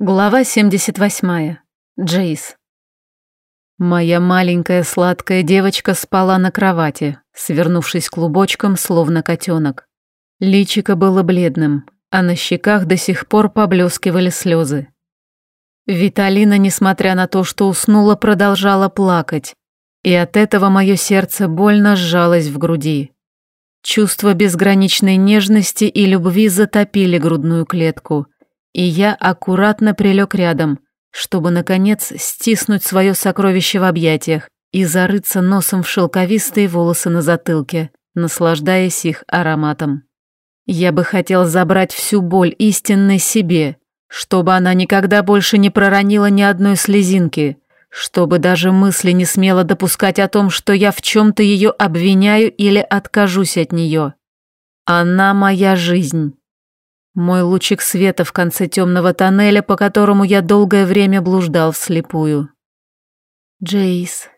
Глава 78. Джейс. Моя маленькая сладкая девочка спала на кровати, свернувшись клубочком, словно котенок. Личико было бледным, а на щеках до сих пор поблескивали слезы. Виталина, несмотря на то, что уснула, продолжала плакать, и от этого мое сердце больно сжалось в груди. Чувство безграничной нежности и любви затопили грудную клетку – и я аккуратно прилег рядом, чтобы, наконец, стиснуть свое сокровище в объятиях и зарыться носом в шелковистые волосы на затылке, наслаждаясь их ароматом. Я бы хотел забрать всю боль истинной себе, чтобы она никогда больше не проронила ни одной слезинки, чтобы даже мысли не смело допускать о том, что я в чем-то ее обвиняю или откажусь от нее. Она моя жизнь. Мой лучик света в конце темного тоннеля, по которому я долгое время блуждал вслепую. Джейс.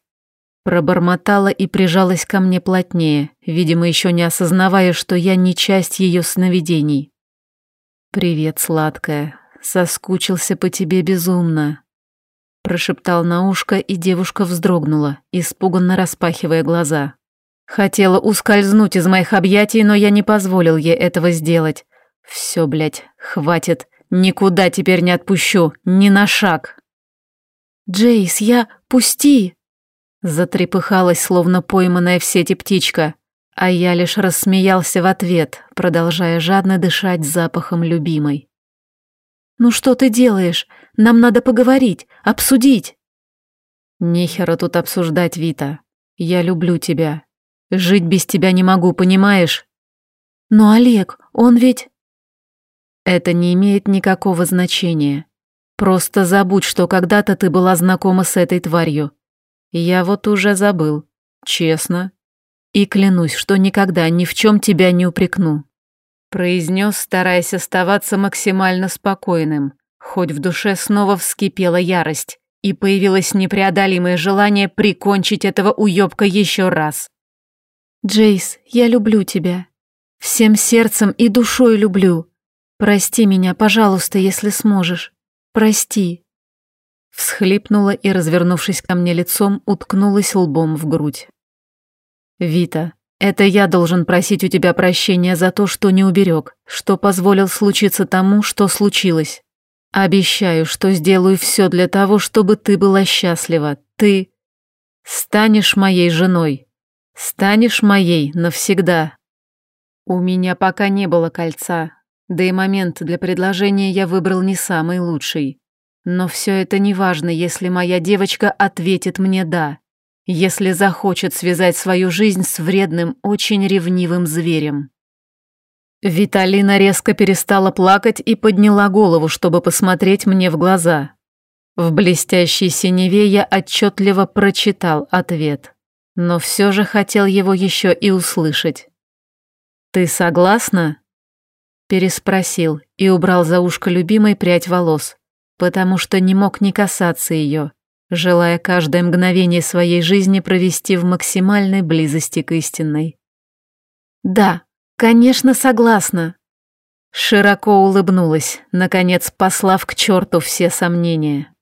Пробормотала и прижалась ко мне плотнее, видимо, еще не осознавая, что я не часть ее сновидений. «Привет, сладкая. Соскучился по тебе безумно», — прошептал на ушко, и девушка вздрогнула, испуганно распахивая глаза. Хотела ускользнуть из моих объятий, но я не позволил ей этого сделать, все, блядь, хватит. Никуда теперь не отпущу, ни на шаг. Джейс, я... Пусти! Затрепыхалась, словно пойманная в сети птичка, а я лишь рассмеялся в ответ, продолжая жадно дышать запахом любимой. «Ну что ты делаешь? Нам надо поговорить, обсудить!» «Нехера тут обсуждать, Вита. Я люблю тебя. Жить без тебя не могу, понимаешь?» «Но Олег, он ведь...» Это не имеет никакого значения. Просто забудь, что когда-то ты была знакома с этой тварью. Я вот уже забыл. Честно. И клянусь, что никогда ни в чем тебя не упрекну. Произнес, стараясь оставаться максимально спокойным, хоть в душе снова вскипела ярость, и появилось непреодолимое желание прикончить этого уёбка еще раз. «Джейс, я люблю тебя. Всем сердцем и душой люблю. Прости меня, пожалуйста, если сможешь. Прости. Всхлипнула и, развернувшись ко мне лицом, уткнулась лбом в грудь. Вита, это я должен просить у тебя прощения за то, что не уберег, что позволил случиться тому, что случилось. Обещаю, что сделаю все для того, чтобы ты была счастлива. Ты станешь моей женой. Станешь моей навсегда. У меня пока не было кольца, да и момент для предложения я выбрал не самый лучший. Но все это не важно, если моя девочка ответит мне «да», если захочет связать свою жизнь с вредным, очень ревнивым зверем. Виталина резко перестала плакать и подняла голову, чтобы посмотреть мне в глаза. В блестящей синеве я отчетливо прочитал ответ, но все же хотел его еще и услышать. «Ты согласна?» Переспросил и убрал за ушко любимой прядь волос, потому что не мог не касаться ее, желая каждое мгновение своей жизни провести в максимальной близости к истинной. «Да, конечно, согласна», Широко улыбнулась, наконец послав к черту все сомнения.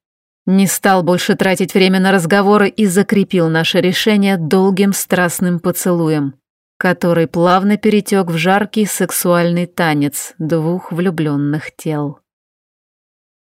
Не стал больше тратить время на разговоры и закрепил наше решение долгим страстным поцелуем, который плавно перетек в жаркий сексуальный танец двух влюбленных тел.